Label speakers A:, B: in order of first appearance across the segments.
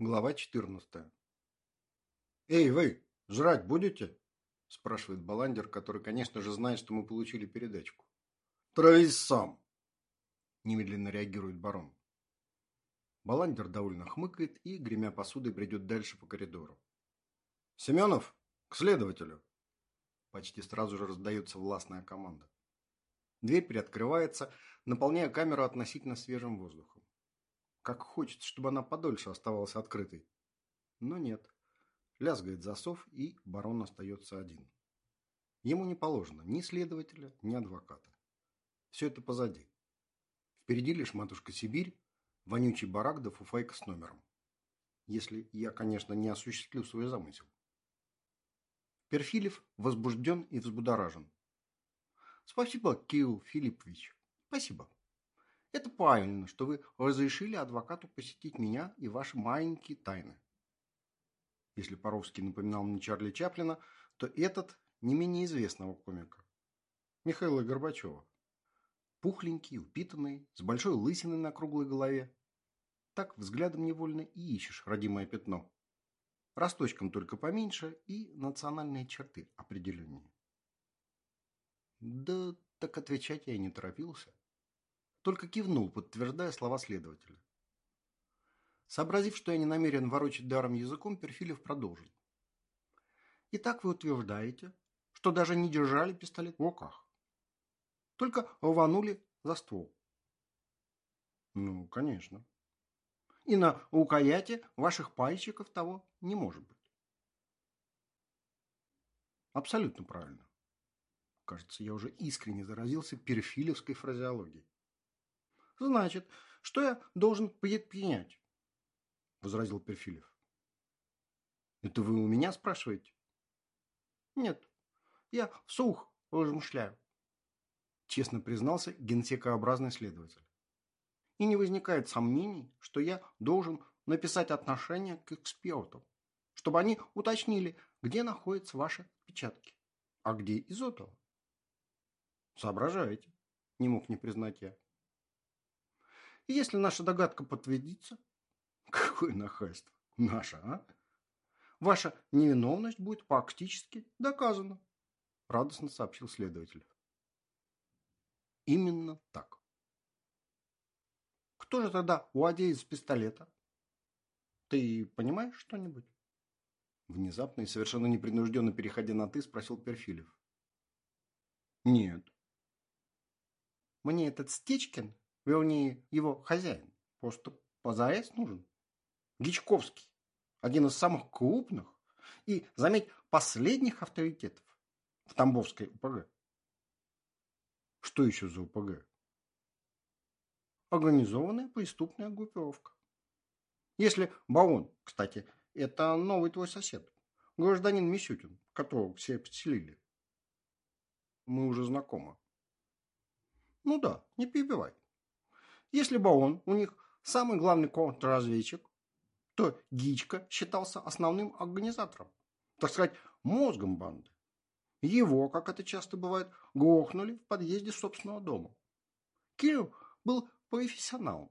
A: Глава 14. «Эй, вы, жрать будете?» – спрашивает Баландер, который, конечно же, знает, что мы получили передачку. «Травись сам!» – немедленно реагирует барон. Баландер довольно хмыкает и, гремя посудой, бредет дальше по коридору. «Семенов, к следователю!» Почти сразу же раздается властная команда. Дверь приоткрывается, наполняя камеру относительно свежим воздухом. Как хочется, чтобы она подольше оставалась открытой. Но нет. Лязгает засов, и барон остается один. Ему не положено ни следователя, ни адвоката. Все это позади. Впереди лишь матушка Сибирь, вонючий барак да фуфайка с номером. Если я, конечно, не осуществлю свой замысел. Перфилев возбужден и взбудоражен. Спасибо, Кирилл Филиппович. Спасибо. Это правильно, что вы разрешили адвокату посетить меня и ваши маленькие тайны. Если Паровский напоминал мне Чарли Чаплина, то этот не менее известного комика. Михаила Горбачева. Пухленький, упитанный, с большой лысиной на круглой голове. Так взглядом невольно и ищешь родимое пятно. Росточком только поменьше и национальные черты определеннее. Да так отвечать я и не торопился только кивнул, подтверждая слова следователя. Сообразив, что я не намерен ворочать даром языком, Перфилев продолжил. Итак, вы утверждаете, что даже не держали пистолет в руках. Только рванули за ствол. Ну, конечно. И на рукояти ваших пальчиков того не может быть. Абсолютно правильно. Кажется, я уже искренне заразился перфилевской фразеологией. Значит, что я должен предпринять? Возразил Перфилев. Это вы у меня спрашиваете? Нет, я вслух размышляю. Честно признался генсекообразный следователь. И не возникает сомнений, что я должен написать отношение к экспертам, чтобы они уточнили, где находятся ваши отпечатки, а где Изотова. Соображаете, не мог не признать я. Если наша догадка подтвердится... Какое нахальство. Наша, а? Ваша невиновность будет фактически доказана, радостно сообщил следователь. Именно так. Кто же тогда владеет из пистолета? Ты понимаешь что-нибудь? Внезапно и совершенно непринужденно переходя на «ты», спросил Перфилев. Нет. Мне этот Стечкин вернее, его хозяин, просто позарез нужен. Гичковский, один из самых крупных и, заметь, последних авторитетов в Тамбовской УПГ. Что еще за УПГ? Организованная преступная группировка. Если Баон, кстати, это новый твой сосед, гражданин Мисютин, которого все подселили. Мы уже знакомы. Ну да, не перебивай. Если бы он у них самый главный контрразведчик, то Гичка считался основным организатором, так сказать, мозгом банды. Его, как это часто бывает, грохнули в подъезде собственного дома. Кирилл был профессионалом.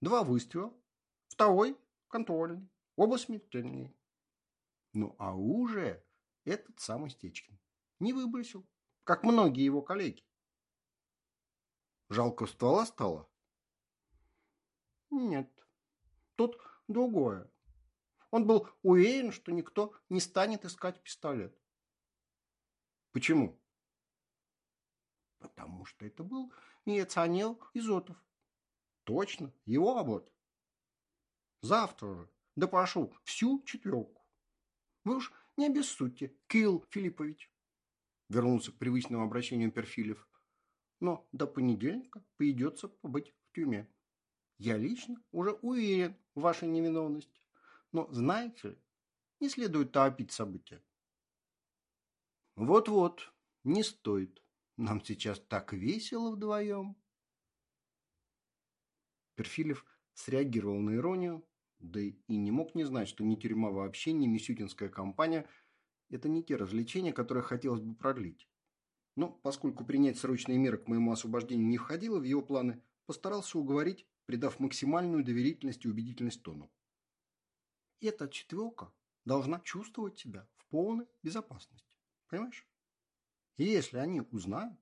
A: Два выстрела, второй контрольный, оба смертельные. Ну, а уже этот самый Стечкин не выбросил, как многие его коллеги. Жалко ствола стало? Нет, тут другое. Он был уверен, что никто не станет искать пистолет. Почему? Потому что это был милиционер Изотов. Точно, его работа. Завтра же допрошу всю четверку. Вы уж не обессудьте, Кирилл Филиппович. Вернулся к привычному обращению Перфилев. Но до понедельника придется побыть в тюрьме. Я лично уже уверен в вашей невиновности. Но, знаете, не следует торопить события. Вот-вот, не стоит. Нам сейчас так весело вдвоем. Перфилев среагировал на иронию, да и не мог не знать, что ни тюрьма вообще, ни Мисютинская компания – это не те развлечения, которые хотелось бы продлить. Но поскольку принять срочные меры к моему освобождению не входило в его планы, постарался уговорить придав максимальную доверительность и убедительность тону. эта четверка должна чувствовать себя в полной безопасности. Понимаешь? И если они узнают,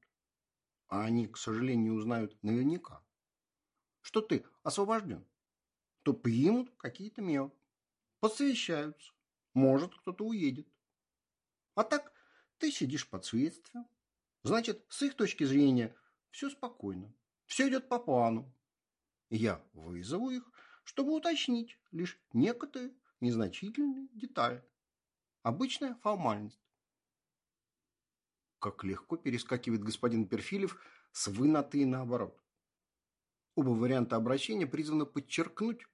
A: а они, к сожалению, узнают наверняка, что ты освобожден, то примут какие-то меры, посовещаются, может, кто-то уедет. А так ты сидишь под следствием, значит, с их точки зрения все спокойно, все идет по плану. Я вызову их, чтобы уточнить лишь некоторые незначительные детали. Обычная формальность. Как легко перескакивает господин Перфилев с «вы» на «ты» наоборот. Оба варианта обращения призваны подчеркнуть,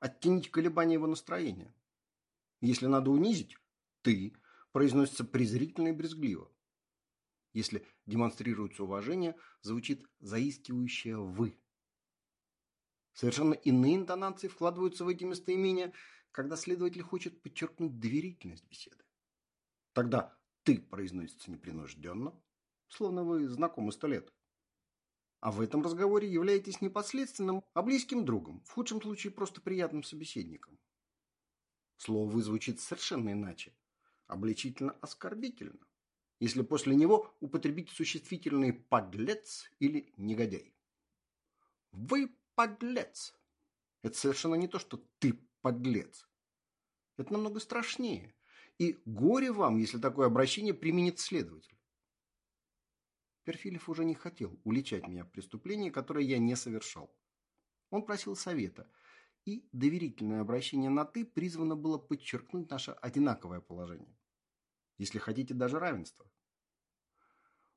A: оттенить колебания его настроения. Если надо унизить, «ты» произносится презрительно и брезгливо. Если демонстрируется уважение, звучит заискивающее «вы». Совершенно иные интонации вкладываются в эти местоимения, когда следователь хочет подчеркнуть доверительность беседы. Тогда «ты» произносится непринужденно, словно вы знакомы сто лет. А в этом разговоре являетесь непосредственным, а близким другом, в худшем случае просто приятным собеседником. Слово «вы» звучит совершенно иначе, обличительно оскорбительно, если после него употребить существительные «подлец» или «негодяй». Вы подлец. Это совершенно не то, что ты подлец. Это намного страшнее. И горе вам, если такое обращение применит следователь. Перфилев уже не хотел уличать меня в преступлении, которое я не совершал. Он просил совета, и доверительное обращение на «ты» призвано было подчеркнуть наше одинаковое положение. Если хотите, даже равенство.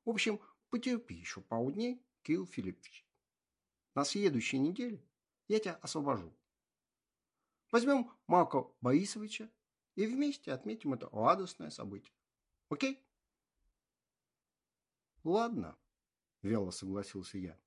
A: В общем, потерпи еще пару дней, Кирилл Филиппович. На следующей неделе я тебя освобожу. Возьмем Марка Борисовича и вместе отметим это радостное событие. Окей? Ладно, вяло согласился я.